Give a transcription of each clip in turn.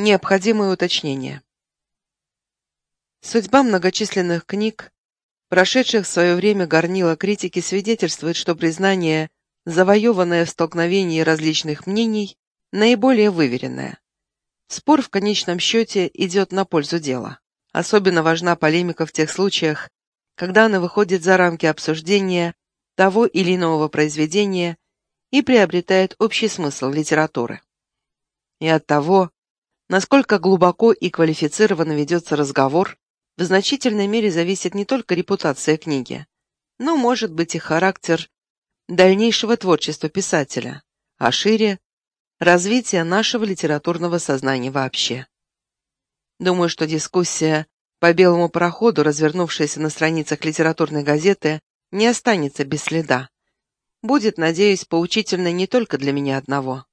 Необходимые уточнения. Судьба многочисленных книг, прошедших в свое время горнило критики, свидетельствует, что признание, завоеванное в столкновении различных мнений, наиболее выверенное. Спор в конечном счете идет на пользу дела. Особенно важна полемика в тех случаях, когда она выходит за рамки обсуждения того или иного произведения и приобретает общий смысл литературы. И от того, насколько глубоко и квалифицированно ведется разговор, в значительной мере зависит не только репутация книги, но, может быть, и характер дальнейшего творчества писателя, а шире развития нашего литературного сознания вообще. Думаю, что дискуссия по белому проходу, развернувшаяся на страницах литературной газеты, не останется без следа. Будет, надеюсь, поучительной не только для меня одного.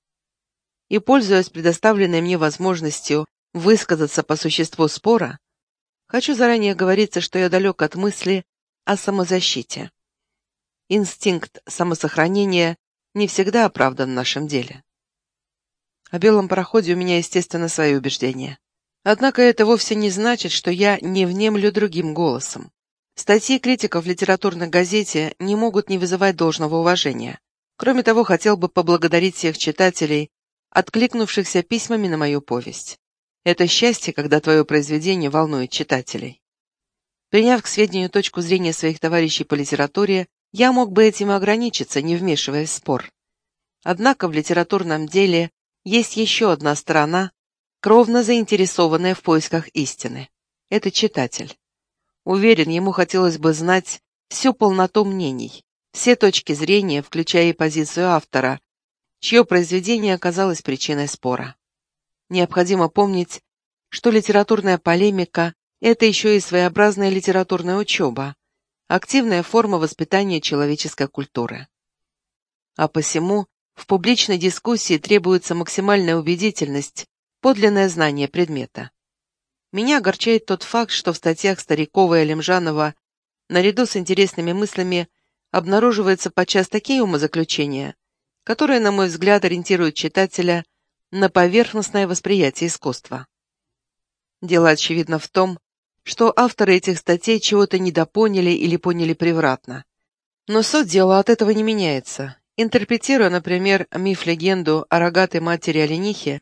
И, пользуясь предоставленной мне возможностью высказаться по существу спора, хочу заранее говориться, что я далек от мысли о самозащите. Инстинкт самосохранения не всегда оправдан в нашем деле. О белом пароходе у меня, естественно, свои убеждения. Однако это вовсе не значит, что я не внемлю другим голосом. Статьи критиков в литературной газете не могут не вызывать должного уважения. Кроме того, хотел бы поблагодарить всех читателей, откликнувшихся письмами на мою повесть. Это счастье, когда твое произведение волнует читателей. Приняв к сведению точку зрения своих товарищей по литературе, я мог бы этим ограничиться, не вмешиваясь в спор. Однако в литературном деле есть еще одна сторона, кровно заинтересованная в поисках истины. Это читатель. Уверен, ему хотелось бы знать всю полноту мнений, все точки зрения, включая и позицию автора, чье произведение оказалось причиной спора. Необходимо помнить, что литературная полемика – это еще и своеобразная литературная учеба, активная форма воспитания человеческой культуры. А посему в публичной дискуссии требуется максимальная убедительность, подлинное знание предмета. Меня огорчает тот факт, что в статьях Старикова и Алимжанова наряду с интересными мыслями обнаруживаются подчас такие умозаключения, которые, на мой взгляд, ориентируют читателя на поверхностное восприятие искусства. Дело, очевидно, в том, что авторы этих статей чего-то недопоняли или поняли превратно. Но суть дела от этого не меняется, Интерпретируя, например, миф-легенду о рогатой матери оленихе,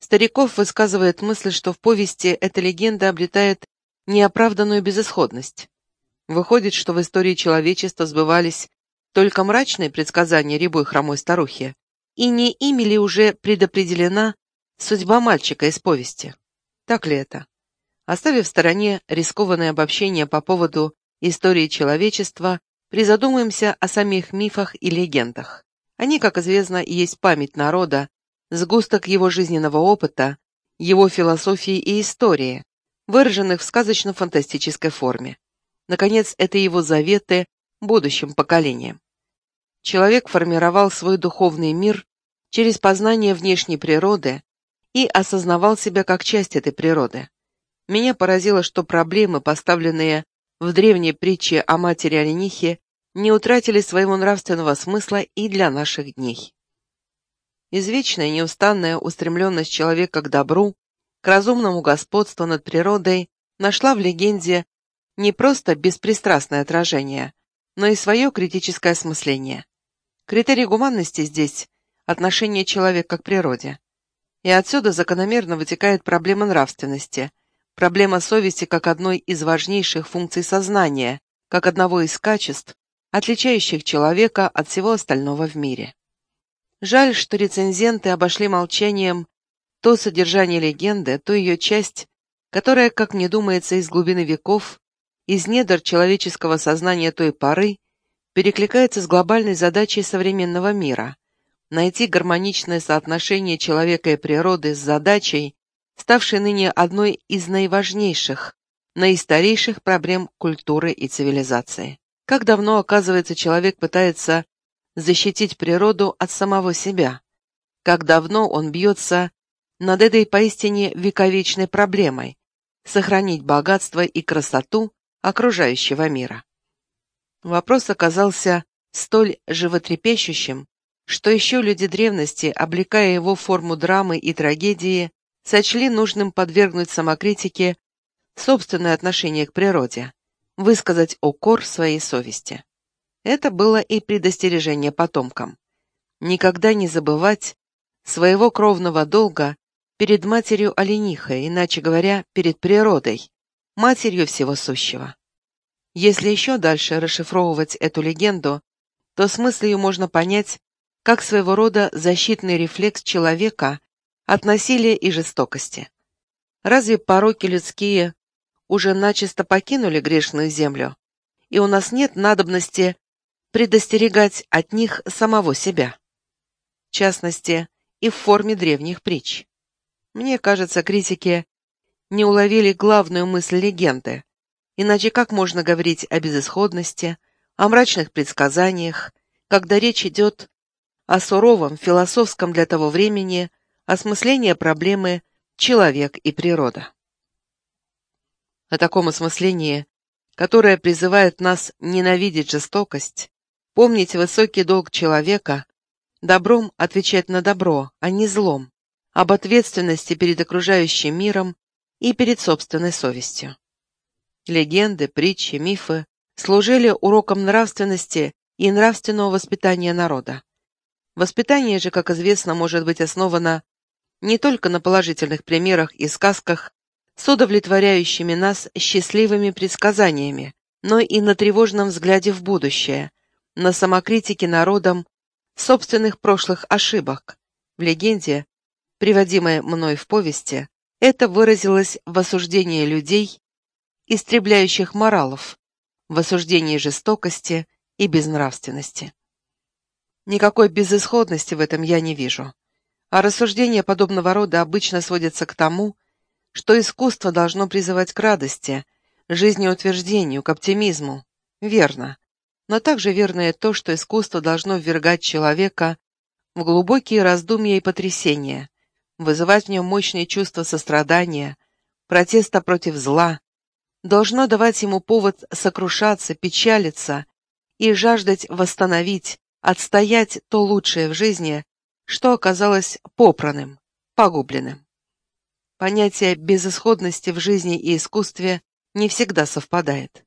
Стариков высказывает мысль, что в повести эта легенда обретает неоправданную безысходность. Выходит, что в истории человечества сбывались только мрачные предсказания рябой хромой старухи, и не ими ли уже предопределена судьба мальчика из повести? Так ли это? Оставив в стороне рискованное обобщение по поводу истории человечества, Призадумаемся о самих мифах и легендах. Они, как известно, есть память народа, сгусток его жизненного опыта, его философии и истории, выраженных в сказочно-фантастической форме. Наконец, это его заветы будущим поколениям. Человек формировал свой духовный мир через познание внешней природы и осознавал себя как часть этой природы. Меня поразило, что проблемы, поставленные в древней притче о матери оленихе не утратили своего нравственного смысла и для наших дней. Извечная неустанная устремленность человека к добру, к разумному господству над природой нашла в легенде не просто беспристрастное отражение, но и свое критическое осмысление. Критерий гуманности здесь – отношение человека к природе. И отсюда закономерно вытекает проблема нравственности, Проблема совести как одной из важнейших функций сознания, как одного из качеств, отличающих человека от всего остального в мире. Жаль, что рецензенты обошли молчанием то содержание легенды, то ее часть, которая, как мне думается, из глубины веков, из недр человеческого сознания той поры, перекликается с глобальной задачей современного мира – найти гармоничное соотношение человека и природы с задачей, ставшей ныне одной из наиважнейших, наистарейших проблем культуры и цивилизации. Как давно, оказывается, человек пытается защитить природу от самого себя? Как давно он бьется над этой поистине вековечной проблемой – сохранить богатство и красоту окружающего мира? Вопрос оказался столь животрепещущим, что еще люди древности, облекая его в форму драмы и трагедии, сочли нужным подвергнуть самокритике собственное отношение к природе, высказать укор своей совести. Это было и предостережение потомкам. Никогда не забывать своего кровного долга перед матерью оленихой, иначе говоря, перед природой, матерью всего сущего. Если еще дальше расшифровывать эту легенду, то смысл ее можно понять как своего рода защитный рефлекс человека от насилия и жестокости. Разве пороки людские уже начисто покинули грешную землю, и у нас нет надобности предостерегать от них самого себя? В частности, и в форме древних притч. Мне кажется, критики не уловили главную мысль легенды, иначе как можно говорить о безысходности, о мрачных предсказаниях, когда речь идет о суровом, философском для того времени осмыслении проблемы «человек и природа». О таком осмыслении, которое призывает нас ненавидеть жестокость, помнить высокий долг человека, добром отвечать на добро, а не злом, об ответственности перед окружающим миром и перед собственной совестью. Легенды, притчи, мифы служили уроком нравственности и нравственного воспитания народа. Воспитание же, как известно, может быть основано не только на положительных примерах и сказках с удовлетворяющими нас счастливыми предсказаниями, но и на тревожном взгляде в будущее, на самокритике народом собственных прошлых ошибок. В легенде, приводимой мной в повести, это выразилось в осуждении людей, истребляющих моралов, в осуждении жестокости и безнравственности. Никакой безысходности в этом я не вижу. А рассуждения подобного рода обычно сводятся к тому, что искусство должно призывать к радости, жизнеутверждению, к оптимизму. Верно. Но также верно и то, что искусство должно ввергать человека в глубокие раздумья и потрясения, вызывать в нем мощные чувства сострадания, протеста против зла, должно давать ему повод сокрушаться, печалиться и жаждать восстановить, отстоять то лучшее в жизни, что оказалось попранным, погубленным. Понятие безысходности в жизни и искусстве не всегда совпадает.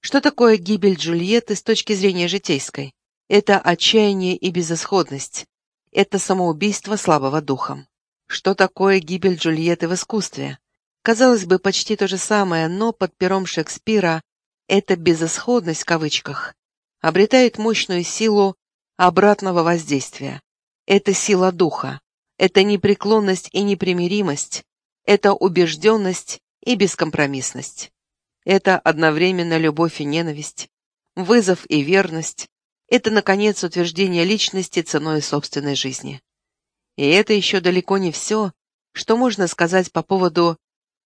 Что такое гибель Джульетты с точки зрения житейской? Это отчаяние и безысходность. Это самоубийство слабого духом. Что такое гибель Джульетты в искусстве? Казалось бы, почти то же самое, но под пером Шекспира эта «безысходность» в кавычках обретает мощную силу обратного воздействия. Это сила духа, это непреклонность и непримиримость, это убежденность и бескомпромиссность. Это одновременно любовь и ненависть, вызов и верность, это, наконец, утверждение личности ценой собственной жизни. И это еще далеко не все, что можно сказать по поводу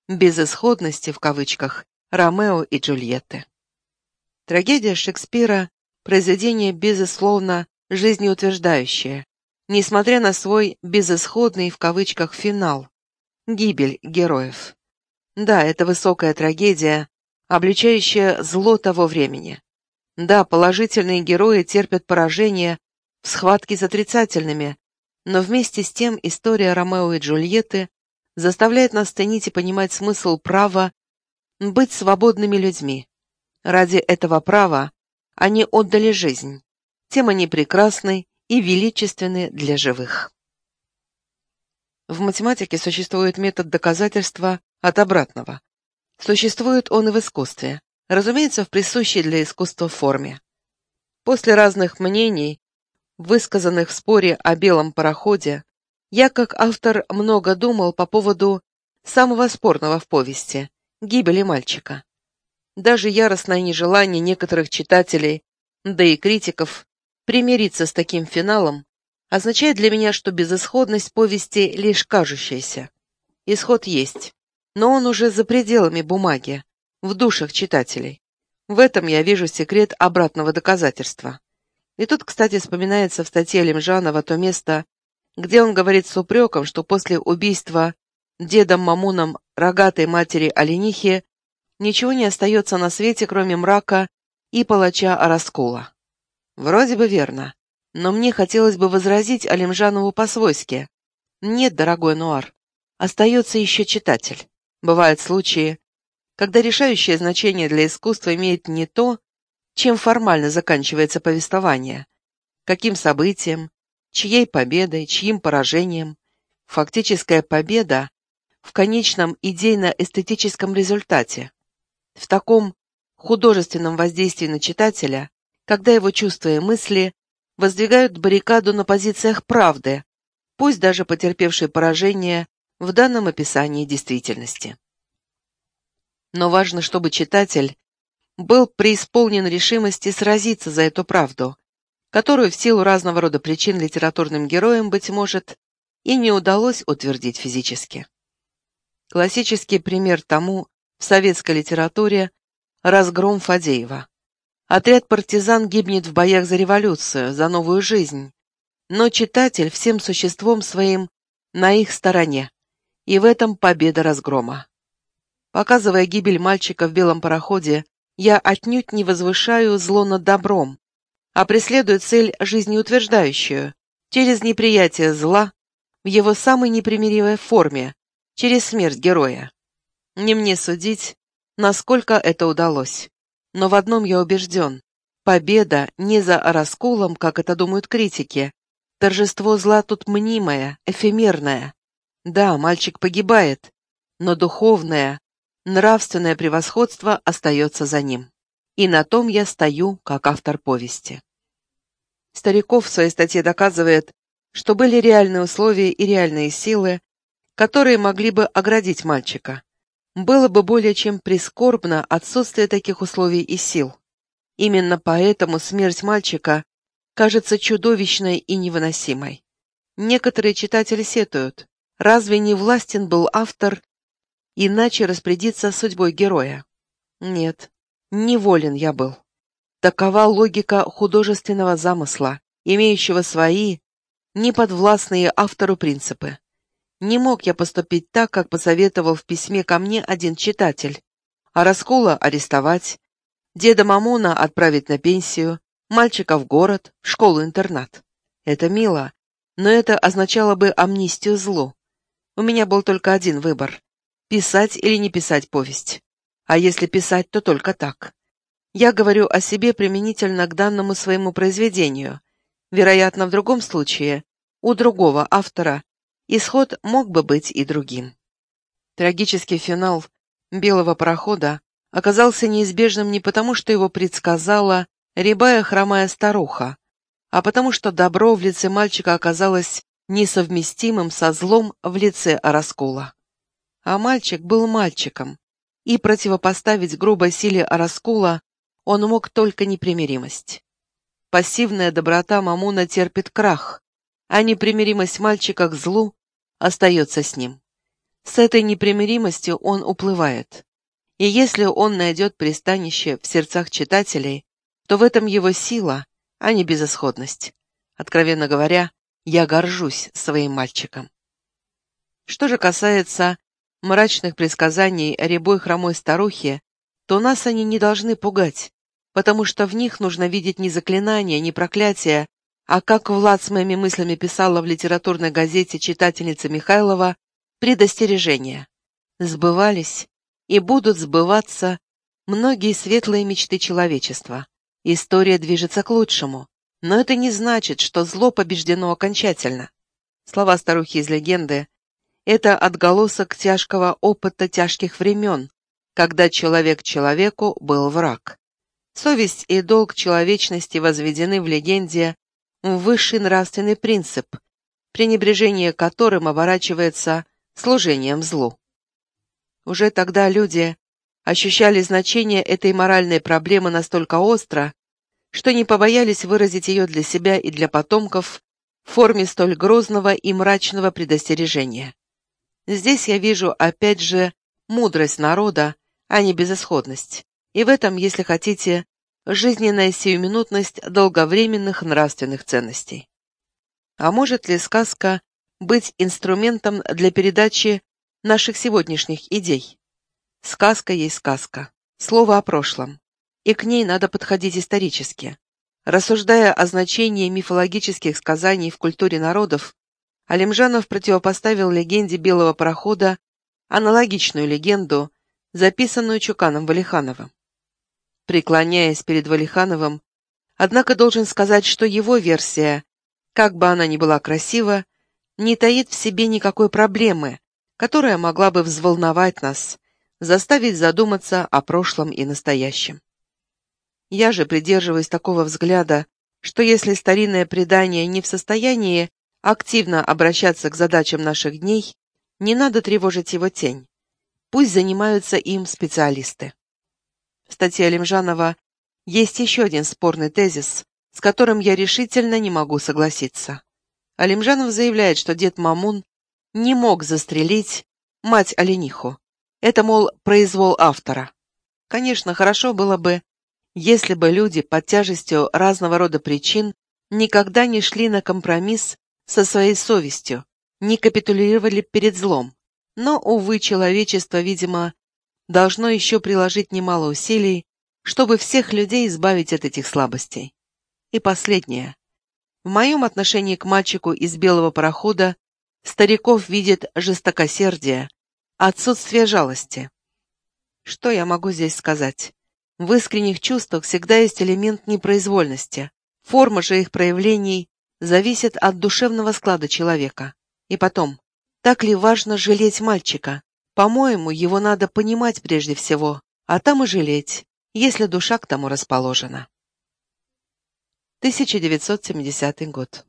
«безысходности» в кавычках Ромео и Джульетты. Трагедия Шекспира – произведение, безусловно, жизнеутверждающее, несмотря на свой «безысходный» в кавычках финал – гибель героев. Да, это высокая трагедия, обличающая зло того времени. Да, положительные герои терпят поражение в схватке с отрицательными, но вместе с тем история Ромео и Джульетты заставляет нас ценить и понимать смысл права быть свободными людьми. Ради этого права они отдали жизнь. Тем они прекрасны и величественны для живых. В математике существует метод доказательства от обратного. Существует он и в искусстве, разумеется, в присущей для искусства форме. После разных мнений, высказанных в споре о белом пароходе, я, как автор, много думал по поводу самого спорного в повести — гибели мальчика. Даже яростное нежелание некоторых читателей, да и критиков, примириться с таким финалом означает для меня, что безысходность повести лишь кажущаяся. Исход есть, но он уже за пределами бумаги, в душах читателей. В этом я вижу секрет обратного доказательства. И тут, кстати, вспоминается в статье Лемжанова то место, где он говорит с упреком, что после убийства дедом Мамуном рогатой матери Оленихи ничего не остается на свете, кроме мрака и палача Араскула. Вроде бы верно, но мне хотелось бы возразить Алимжанову по-свойски. Нет, дорогой Нуар, остается еще читатель. Бывают случаи, когда решающее значение для искусства имеет не то, чем формально заканчивается повествование, каким событием, чьей победой, чьим поражением. Фактическая победа в конечном идейно-эстетическом результате, в таком художественном воздействии на читателя, когда его чувства и мысли воздвигают баррикаду на позициях правды, пусть даже потерпевшей поражение в данном описании действительности. Но важно, чтобы читатель был преисполнен решимости сразиться за эту правду, которую в силу разного рода причин литературным героям, быть может, и не удалось утвердить физически. Классический пример тому в советской литературе разгром Фадеева. Отряд партизан гибнет в боях за революцию, за новую жизнь, но читатель всем существом своим на их стороне, и в этом победа разгрома. Показывая гибель мальчика в белом пароходе, я отнюдь не возвышаю зло над добром, а преследую цель жизнеутверждающую, через неприятие зла в его самой непримиримой форме, через смерть героя. Не мне судить, насколько это удалось. Но в одном я убежден. Победа не за расколом, как это думают критики. Торжество зла тут мнимое, эфемерное. Да, мальчик погибает, но духовное, нравственное превосходство остается за ним. И на том я стою, как автор повести. Стариков в своей статье доказывает, что были реальные условия и реальные силы, которые могли бы оградить мальчика. Было бы более чем прискорбно отсутствие таких условий и сил. Именно поэтому смерть мальчика кажется чудовищной и невыносимой. Некоторые читатели сетуют, разве не властен был автор иначе распорядиться судьбой героя? Нет, неволен я был. Такова логика художественного замысла, имеющего свои, неподвластные автору принципы. Не мог я поступить так, как посоветовал в письме ко мне один читатель. А Раскола арестовать, деда Мамона отправить на пенсию, мальчика в город, в школу-интернат. Это мило, но это означало бы амнистию злу. У меня был только один выбор — писать или не писать повесть. А если писать, то только так. Я говорю о себе применительно к данному своему произведению. Вероятно, в другом случае, у другого автора, исход мог бы быть и другим. Трагический финал «Белого парохода» оказался неизбежным не потому, что его предсказала рябая хромая старуха, а потому что добро в лице мальчика оказалось несовместимым со злом в лице Ороскола. А мальчик был мальчиком, и противопоставить грубой силе Ороскола он мог только непримиримость. Пассивная доброта Мамуна терпит крах, а непримиримость мальчика к злу остается с ним. С этой непримиримостью он уплывает. И если он найдет пристанище в сердцах читателей, то в этом его сила, а не безысходность. Откровенно говоря, я горжусь своим мальчиком. Что же касается мрачных предсказаний рябой хромой старухе, то нас они не должны пугать, потому что в них нужно видеть не заклинания, не проклятия, а как Влад с моими мыслями писала в литературной газете читательница Михайлова, предостережения. Сбывались и будут сбываться многие светлые мечты человечества. История движется к лучшему, но это не значит, что зло побеждено окончательно. Слова старухи из легенды — это отголосок тяжкого опыта тяжких времен, когда человек человеку был враг. Совесть и долг человечности возведены в легенде высший нравственный принцип, пренебрежение которым оборачивается служением злу. Уже тогда люди ощущали значение этой моральной проблемы настолько остро, что не побоялись выразить ее для себя и для потомков в форме столь грозного и мрачного предостережения. Здесь я вижу опять же мудрость народа, а не безысходность. И в этом, если хотите, жизненная сиюминутность долговременных нравственных ценностей. А может ли сказка быть инструментом для передачи наших сегодняшних идей? Сказка есть сказка, слово о прошлом, и к ней надо подходить исторически. Рассуждая о значении мифологических сказаний в культуре народов, Алимжанов противопоставил легенде белого парохода аналогичную легенду, записанную Чуканом Валихановым. Преклоняясь перед Валихановым, однако должен сказать, что его версия, как бы она ни была красива, не таит в себе никакой проблемы, которая могла бы взволновать нас, заставить задуматься о прошлом и настоящем. Я же придерживаюсь такого взгляда, что если старинное предание не в состоянии активно обращаться к задачам наших дней, не надо тревожить его тень. Пусть занимаются им специалисты. В статье Алимжанова есть еще один спорный тезис, с которым я решительно не могу согласиться. Алимжанов заявляет, что дед Мамун не мог застрелить мать Олениху. Это, мол, произвол автора. Конечно, хорошо было бы, если бы люди под тяжестью разного рода причин никогда не шли на компромисс со своей совестью, не капитулировали перед злом. Но, увы, человечество, видимо, должно еще приложить немало усилий, чтобы всех людей избавить от этих слабостей. И последнее. В моем отношении к мальчику из белого парохода стариков видит жестокосердие, отсутствие жалости. Что я могу здесь сказать? В искренних чувствах всегда есть элемент непроизвольности. Форма же их проявлений зависит от душевного склада человека. И потом, так ли важно жалеть мальчика? По-моему, его надо понимать прежде всего, а там и жалеть, если душа к тому расположена. 1970 год.